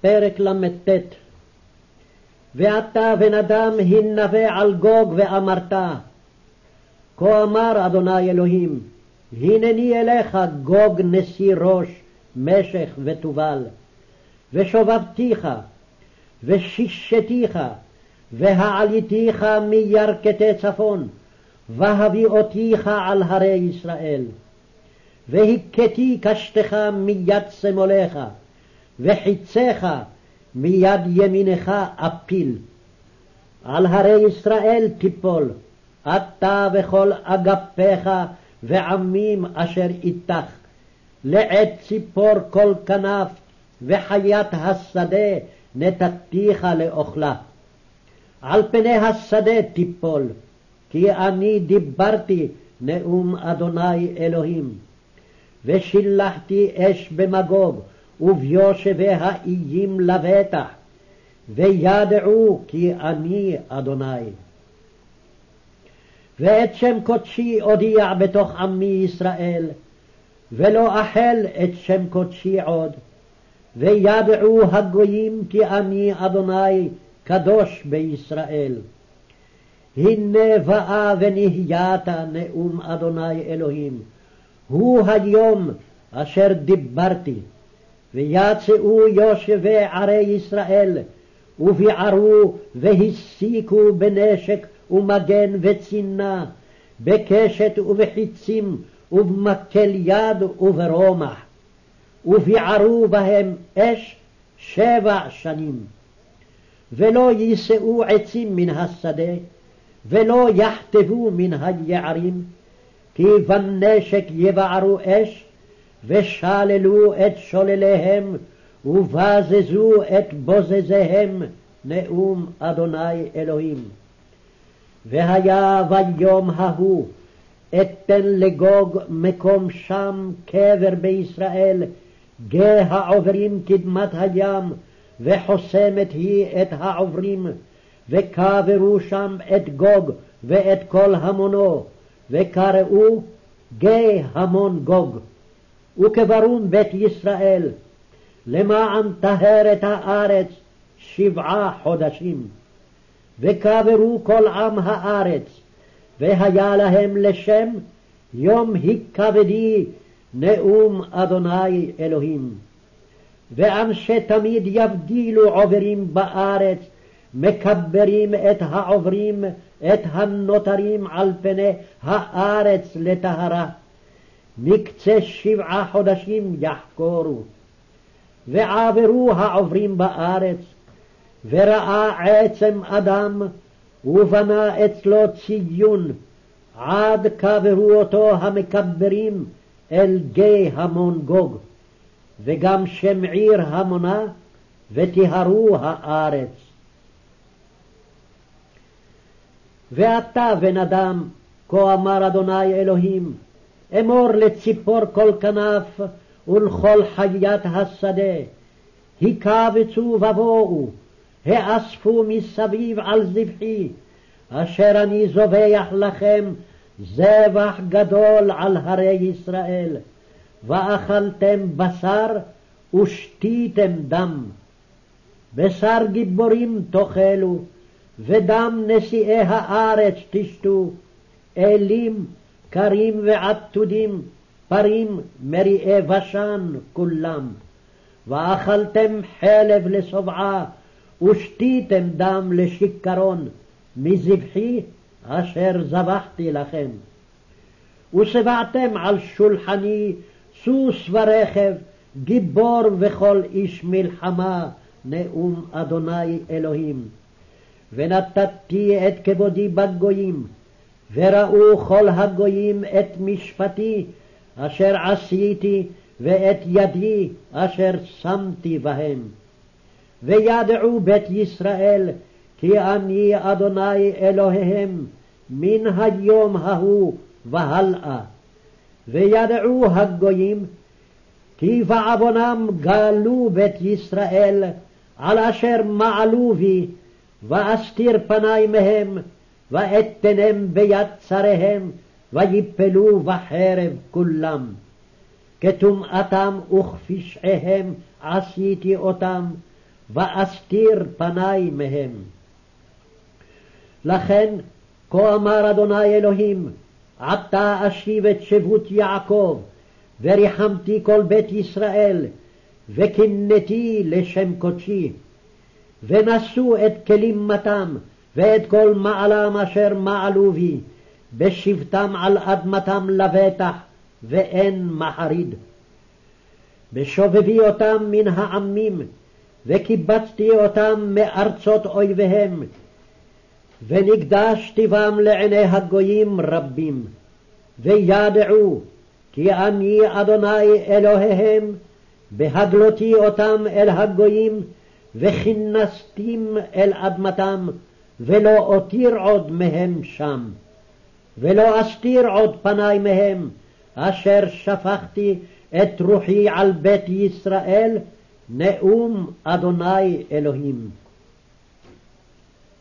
פרק ל"ט. ואתה בן אדם הנבא על גוג ואמרת כה אמר אדוני אלוהים הנני אליך גוג נשיא ראש משך ותובל ושובבתיך ושישתיך והעליתיך מירכתי צפון והביאותיך על הרי ישראל והכיתי קשתך מיד שמאלך וחיציך מיד ימינך אפיל. על הרי ישראל תיפול, אתה וכל אגפיך ועמים אשר איתך, לעת ציפור כל כנף, וחיית השדה נתתיך לאוכלה. על פני השדה תיפול, כי אני דיברתי נאום אדוני אלוהים. ושילחתי אש במגוב, וביושבי האיים לבטח, וידעו כי אני אדוני. ואת שם קודשי אודיע בתוך עמי ישראל, ולא אחל את שם קודשי עוד. וידעו הגויים כי אני אדוני קדוש בישראל. הנה באה ונהיית נאום אדוני אלוהים, הוא היום אשר דיברתי. ויצאו יושבי ערי ישראל, וביערו והסיקו בנשק ומגן וצינה, בקשת ובחיצים, ובמקל יד וברומח, וביערו בהם אש שבע שנים. ולא יישאו עצים מן השדה, ולא יחטבו מן היערים, כי בנשק יבערו אש, ושללו את שולליהם, ובזזו את בוזזיהם, נאום אדוני אלוהים. והיה ביום ההוא, אתן לגוג מקום שם קבר בישראל, גיא העוברים קדמת הים, וחוסמת היא את העוברים, וקברו שם את גוג ואת כל המונו, וקראו גיא המון גוג. וקברון בית ישראל, למען טהר את הארץ שבעה חודשים. וקברו כל עם הארץ, והיה להם לשם יום הכבדי נאום אדוני אלוהים. ואנשי תמיד יבדילו עוברים בארץ, מקברים את העוברים, את הנותרים על פני הארץ לטהרה. מקצה שבעה חודשים יחקורו. ועברו העוברים בארץ, וראה עצם אדם, ובנה אצלו ציון, עד קברו אותו המקברים אל גיא המון גוג, וגם שם עיר המונה, וטיהרו הארץ. ואתה, בן אדם, כה אמר אדוני אלוהים, אמור לציפור כל כנף ולכל חיית השדה, הקבצו ובואו, האספו מסביב על זבחי, אשר אני זובח לכם זבח גדול על הרי ישראל, ואכלתם בשר ושתיתם דם. בשר גיבורים תאכלו, ודם נשיאי הארץ תשתו, אלים קרים ועתודים, פרים מריעי בשן כולם. ואכלתם חלב לשובעה, ושתיתם דם לשיכרון, מזבחי אשר זבחתי לכם. ושבעתם על שולחני סוס ורכב, גיבור וכל איש מלחמה, נאום אדוני אלוהים. ונתתי את כבודי בגויים, וראו כל הגויים את משפטי אשר עשיתי ואת ידי אשר שמתי בהם. וידעו בית ישראל כי אני אדוני אלוהיהם מן היום ההוא והלאה. וידעו הגויים כי בעוונם גלו בית ישראל על אשר מעלו בי ואסתיר פני מהם ואתנם ביד צריהם, ויפלו בחרב כולם. כטומאתם וכפשעיהם עשיתי אותם, ואסתיר פני מהם. לכן, כה אמר אדוני אלוהים, עתה אשיב את שבות יעקב, וריחמתי כל בית ישראל, וקינאתי לשם קודשי. ונשאו את כלימתם, ואת כל מעלם אשר מעלו בי, בשבתם על אדמתם לבטח, ואין מחריד. בשובבי אותם מן העמים, וקיבצתי אותם מארצות אויביהם, ונקדשתי בם לעיני הגויים רבים, וידעו כי אני אדוני אלוהיהם, בהגלותי אותם אל הגויים, וכינסתים אל אדמתם, ולא אותיר עוד מהם שם. ולא אסתיר עוד פני מהם, אשר שפכתי את רוחי על בית ישראל, נאום אדוני אלוהים.